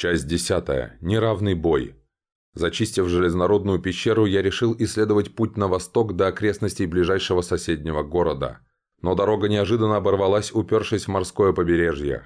Часть десятая. Неравный бой. Зачистив железнородную пещеру, я решил исследовать путь на восток до окрестностей ближайшего соседнего города. Но дорога неожиданно оборвалась, упершись в морское побережье.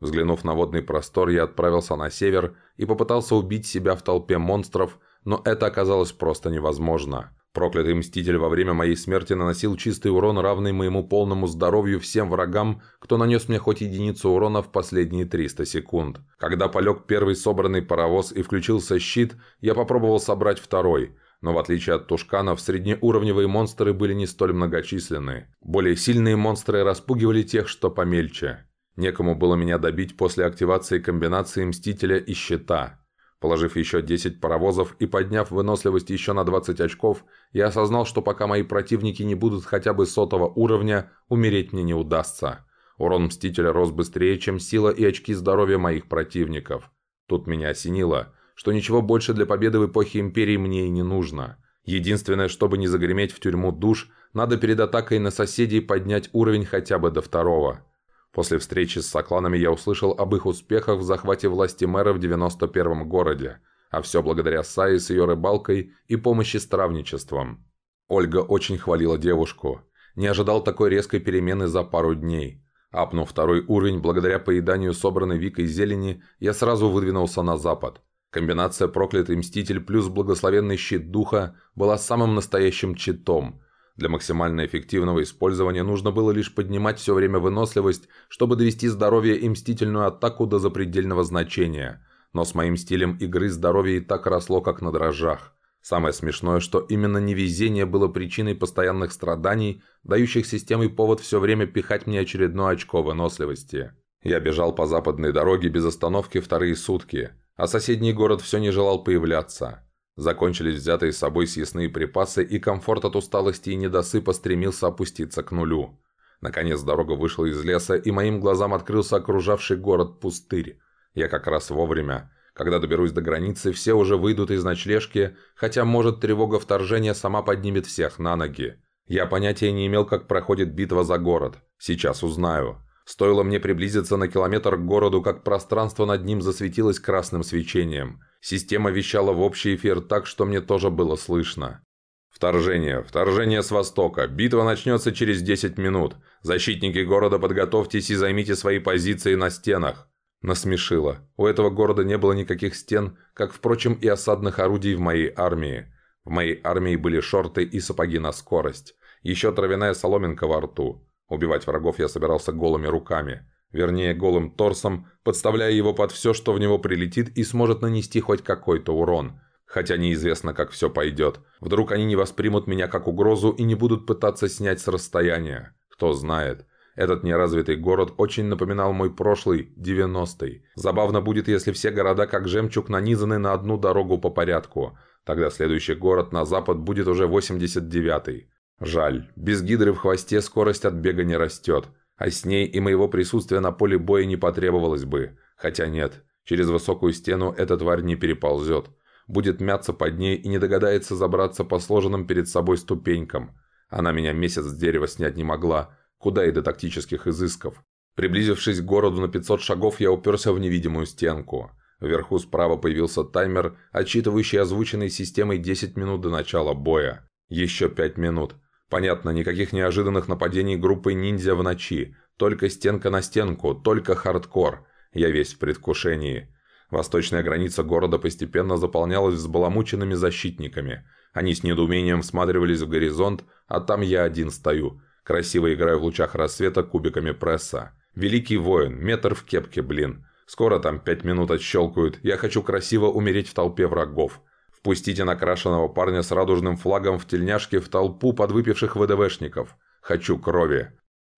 Взглянув на водный простор, я отправился на север и попытался убить себя в толпе монстров, но это оказалось просто невозможно. Проклятый Мститель во время моей смерти наносил чистый урон, равный моему полному здоровью всем врагам, кто нанес мне хоть единицу урона в последние 300 секунд. Когда полег первый собранный паровоз и включился щит, я попробовал собрать второй – но в отличие от тушканов, среднеуровневые монстры были не столь многочисленны. Более сильные монстры распугивали тех, что помельче. Некому было меня добить после активации комбинации Мстителя и Щита. Положив еще 10 паровозов и подняв выносливость еще на 20 очков, я осознал, что пока мои противники не будут хотя бы сотого уровня, умереть мне не удастся. Урон Мстителя рос быстрее, чем сила и очки здоровья моих противников. Тут меня осенило, что ничего больше для победы в эпохе Империи мне и не нужно. Единственное, чтобы не загреметь в тюрьму душ, надо перед атакой на соседей поднять уровень хотя бы до второго. После встречи с сокланами я услышал об их успехах в захвате власти мэра в 91-м городе, а все благодаря Сае с ее рыбалкой и помощи с травничеством. Ольга очень хвалила девушку. Не ожидал такой резкой перемены за пару дней. Апнув второй уровень, благодаря поеданию собранной Викой зелени, я сразу выдвинулся на запад. Комбинация «Проклятый Мститель» плюс благословенный щит духа была самым настоящим читом – для максимально эффективного использования нужно было лишь поднимать все время выносливость, чтобы довести здоровье и мстительную атаку до запредельного значения. Но с моим стилем игры здоровье и так росло, как на дрожжах. Самое смешное, что именно невезение было причиной постоянных страданий, дающих системе повод все время пихать мне очередное очко выносливости. Я бежал по западной дороге без остановки вторые сутки, а соседний город все не желал появляться. Закончились взятые с собой съестные припасы, и комфорт от усталости и недосыпа стремился опуститься к нулю. Наконец дорога вышла из леса, и моим глазам открылся окружавший город-пустырь. Я как раз вовремя. Когда доберусь до границы, все уже выйдут из ночлежки, хотя, может, тревога вторжения сама поднимет всех на ноги. Я понятия не имел, как проходит битва за город. Сейчас узнаю. Стоило мне приблизиться на километр к городу, как пространство над ним засветилось красным свечением – Система вещала в общий эфир так, что мне тоже было слышно. «Вторжение! Вторжение с востока! Битва начнется через 10 минут! Защитники города, подготовьтесь и займите свои позиции на стенах!» Насмешило. У этого города не было никаких стен, как, впрочем, и осадных орудий в моей армии. В моей армии были шорты и сапоги на скорость. Еще травяная соломинка во рту. Убивать врагов я собирался голыми руками вернее голым торсом, подставляя его под все, что в него прилетит и сможет нанести хоть какой-то урон. Хотя неизвестно, как все пойдет. Вдруг они не воспримут меня как угрозу и не будут пытаться снять с расстояния. Кто знает. Этот неразвитый город очень напоминал мой прошлый, 90-й. Забавно будет, если все города как жемчуг нанизаны на одну дорогу по порядку. Тогда следующий город на запад будет уже 89-й. Жаль, без гидры в хвосте скорость от бега не растет. А с ней и моего присутствия на поле боя не потребовалось бы. Хотя нет, через высокую стену эта тварь не переползет. Будет мяться под ней и не догадается забраться по сложенным перед собой ступенькам. Она меня месяц с дерева снять не могла. Куда и до тактических изысков. Приблизившись к городу на 500 шагов, я уперся в невидимую стенку. Вверху справа появился таймер, отчитывающий озвученной системой 10 минут до начала боя. Еще 5 минут. Понятно, никаких неожиданных нападений группы ниндзя в ночи. Только стенка на стенку, только хардкор. Я весь в предвкушении. Восточная граница города постепенно заполнялась взбаламученными защитниками. Они с недоумением всматривались в горизонт, а там я один стою. Красиво играю в лучах рассвета кубиками пресса. Великий воин, метр в кепке, блин. Скоро там пять минут отщелкают. Я хочу красиво умереть в толпе врагов. Впустите накрашенного парня с радужным флагом в тельняшке в толпу подвыпивших ВДВшников. Хочу крови.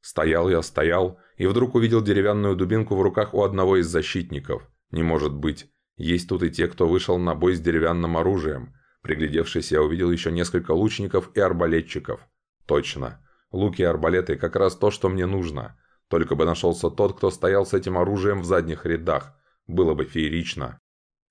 Стоял я, стоял, и вдруг увидел деревянную дубинку в руках у одного из защитников. Не может быть. Есть тут и те, кто вышел на бой с деревянным оружием. Приглядевшись, я увидел еще несколько лучников и арбалетчиков. Точно. Луки и арбалеты как раз то, что мне нужно. Только бы нашелся тот, кто стоял с этим оружием в задних рядах. Было бы феерично.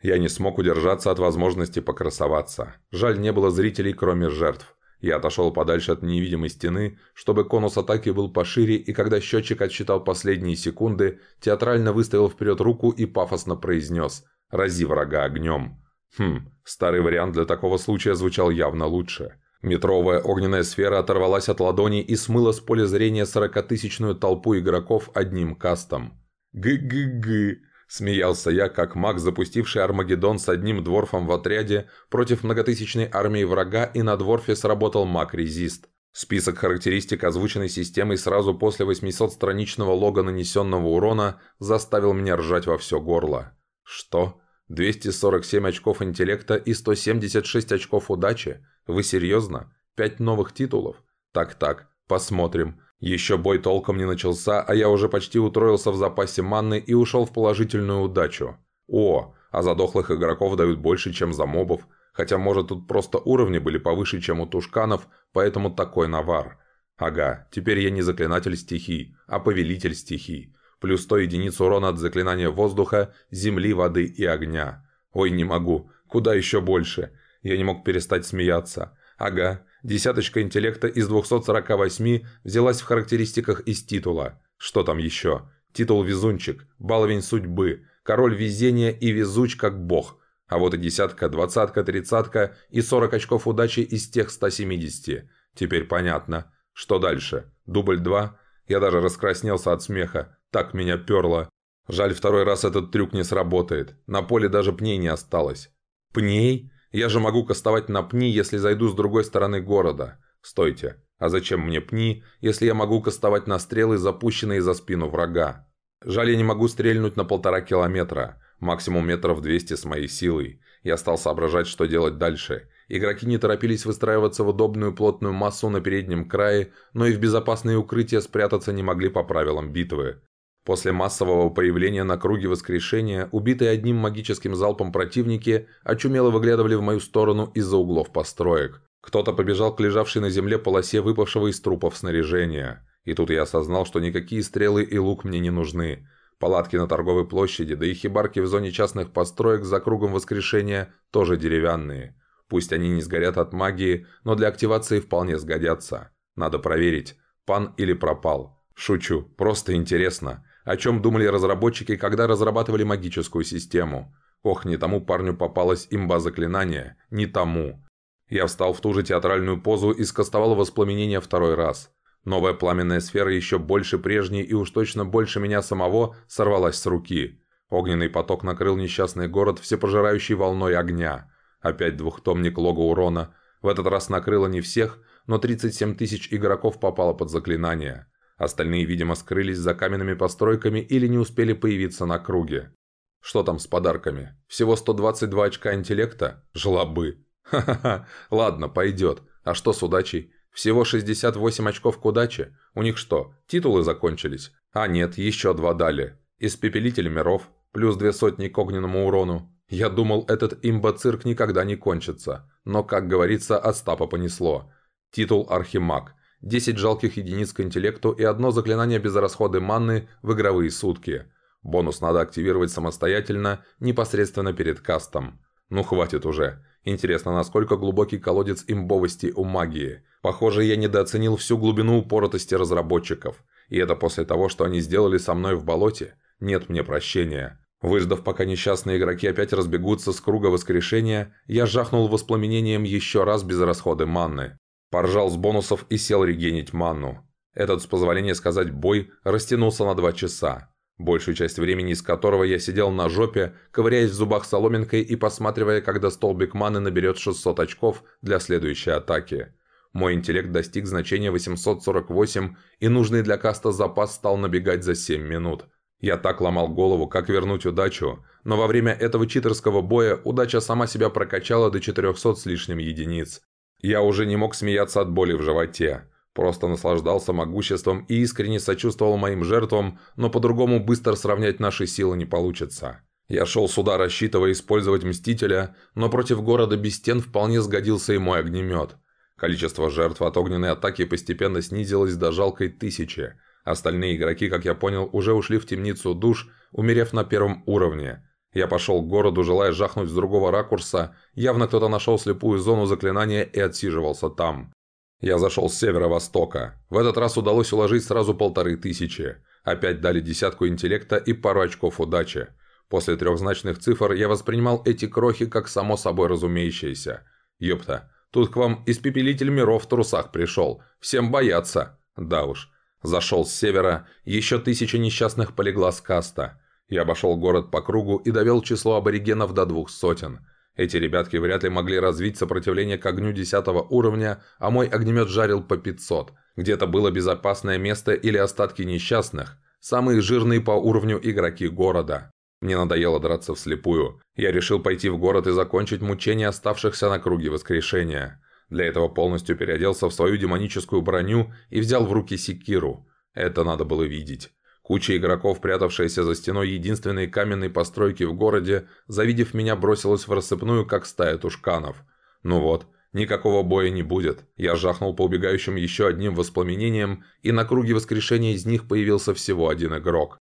Я не смог удержаться от возможности покрасоваться. Жаль, не было зрителей, кроме жертв. Я отошел подальше от невидимой стены, чтобы конус атаки был пошире, и когда счетчик отсчитал последние секунды, театрально выставил вперед руку и пафосно произнес Рази врага огнем. Хм, старый вариант для такого случая звучал явно лучше. Метровая огненная сфера оторвалась от ладони и смыла с поля зрения сорокатысячную толпу игроков одним кастом. «Гы-гы-гы!» – смеялся я, как маг, запустивший Армагеддон с одним дворфом в отряде против многотысячной армии врага, и на дворфе сработал маг-резист. Список характеристик озвученной системой сразу после 800-страничного лога нанесенного урона заставил меня ржать во все горло. Что? 247 очков интеллекта и 176 очков удачи? Вы серьезно? Пять новых титулов? Так-так, посмотрим. Еще бой толком не начался, а я уже почти утроился в запасе манны и ушел в положительную удачу. О, а за дохлых игроков дают больше, чем за мобов. Хотя, может, тут просто уровни были повыше, чем у тушканов, поэтому такой навар. Ага, теперь я не заклинатель стихий, а повелитель стихий. Плюс 100 единиц урона от заклинания воздуха, земли, воды и огня. Ой, не могу. Куда еще больше? Я не мог перестать смеяться. Ага, десяточка интеллекта из 248 взялась в характеристиках из титула. Что там еще? Титул «Везунчик», «Баловень судьбы», «Король везения» и «Везуч как бог». А вот и десятка, двадцатка, тридцатка и 40 очков удачи из тех 170. Теперь понятно. Что дальше? Дубль 2? Я даже раскраснелся от смеха. Так меня перло. Жаль, второй раз этот трюк не сработает. На поле даже пней не осталось. Пней? Я же могу кастовать на пни, если зайду с другой стороны города. Стойте, а зачем мне пни, если я могу кастовать на стрелы, запущенные за спину врага? Жаль, я не могу стрельнуть на полтора километра, максимум метров 200 с моей силой. Я стал соображать, что делать дальше. Игроки не торопились выстраиваться в удобную плотную массу на переднем крае, но и в безопасные укрытия спрятаться не могли по правилам битвы. После массового появления на круге воскрешения, убитые одним магическим залпом противники очумело выглядывали в мою сторону из-за углов построек. Кто-то побежал к лежавшей на земле полосе выпавшего из трупов снаряжения. И тут я осознал, что никакие стрелы и лук мне не нужны. Палатки на торговой площади, да и хибарки в зоне частных построек за кругом воскрешения тоже деревянные. Пусть они не сгорят от магии, но для активации вполне сгодятся. Надо проверить, пан или пропал. Шучу, просто интересно. О чем думали разработчики, когда разрабатывали магическую систему? Ох, не тому парню попалась имба заклинания, не тому. Я встал в ту же театральную позу и скостовал воспламенение второй раз. Новая пламенная сфера еще больше прежней и уж точно больше меня самого сорвалась с руки. Огненный поток накрыл несчастный город всепожирающей волной огня. Опять двухтомник лога урона. В этот раз накрыло не всех, но 37 тысяч игроков попало под заклинание. Остальные, видимо, скрылись за каменными постройками или не успели появиться на круге. Что там с подарками? Всего 122 очка интеллекта? Жлобы. Ха-ха-ха. Ладно, пойдет. А что с удачей? Всего 68 очков к удаче? У них что, титулы закончились? А нет, еще два дали. Испепелитель миров, плюс две сотни к огненному урону. Я думал, этот имбоцирк никогда не кончится. Но, как говорится, от стапа понесло. Титул Архимаг – 10 жалких единиц к интеллекту и одно заклинание без расхода манны в игровые сутки. Бонус надо активировать самостоятельно, непосредственно перед кастом. Ну хватит уже. Интересно, насколько глубокий колодец имбовости у магии. Похоже, я недооценил всю глубину упоротости разработчиков. И это после того, что они сделали со мной в болоте. Нет мне прощения. Выждав, пока несчастные игроки опять разбегутся с круга воскрешения, я жахнул воспламенением еще раз без расхода манны. Поржал с бонусов и сел регенить манну. Этот, с позволения сказать, бой растянулся на два часа, большую часть времени из которого я сидел на жопе, ковыряясь в зубах соломинкой и посматривая, когда столбик маны наберет 600 очков для следующей атаки. Мой интеллект достиг значения 848, и нужный для каста запас стал набегать за 7 минут. Я так ломал голову, как вернуть удачу, но во время этого читерского боя удача сама себя прокачала до 400 с лишним единиц. Я уже не мог смеяться от боли в животе. Просто наслаждался могуществом и искренне сочувствовал моим жертвам, но по-другому быстро сравнять наши силы не получится. Я шел сюда, рассчитывая использовать Мстителя, но против города без стен вполне сгодился и мой огнемет. Количество жертв от огненной атаки постепенно снизилось до жалкой тысячи. Остальные игроки, как я понял, уже ушли в темницу душ, умерев на первом уровне. Я пошел к городу, желая жахнуть с другого ракурса. Явно кто-то нашел слепую зону заклинания и отсиживался там. Я зашел с северо-востока. В этот раз удалось уложить сразу полторы тысячи. Опять дали десятку интеллекта и пару очков удачи. После трехзначных цифр я воспринимал эти крохи как само собой разумеющееся. Ёпта, тут к вам испепелитель миров в трусах пришел. Всем бояться. Да уж. Зашел с севера, еще тысяча несчастных полегла с каста. Я обошел город по кругу и довел число аборигенов до двух сотен. Эти ребятки вряд ли могли развить сопротивление к огню десятого уровня, а мой огнемет жарил по 500. Где-то было безопасное место или остатки несчастных, самые жирные по уровню игроки города. Мне надоело драться вслепую. Я решил пойти в город и закончить мучения оставшихся на круге воскрешения. Для этого полностью переоделся в свою демоническую броню и взял в руки секиру. Это надо было видеть. Куча игроков, прятавшаяся за стеной единственной каменной постройки в городе, завидев меня, бросилась в рассыпную, как стая тушканов. Ну вот, никакого боя не будет. Я жахнул по убегающим еще одним воспламенением, и на круге воскрешения из них появился всего один игрок.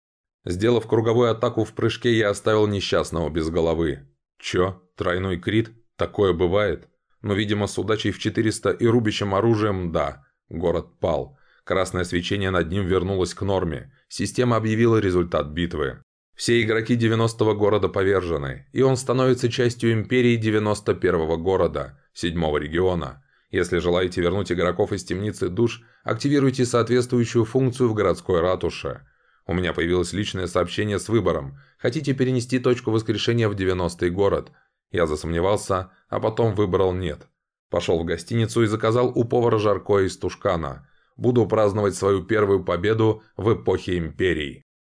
Сделав круговую атаку в прыжке, я оставил несчастного без головы. Чё? Тройной крит? Такое бывает? Но, видимо, с удачей в 400 и рубящим оружием – да. Город пал. Красное свечение над ним вернулось к норме. Система объявила результат битвы. Все игроки 90-го города повержены, и он становится частью империи 91-го города, 7-го региона. Если желаете вернуть игроков из темницы душ, активируйте соответствующую функцию в городской ратуше. У меня появилось личное сообщение с выбором. Хотите перенести точку воскрешения в 90-й город? Я засомневался, а потом выбрал «нет». Пошел в гостиницу и заказал у повара жаркое из тушкана. Буду праздновать свою первую победу в эпохе империй.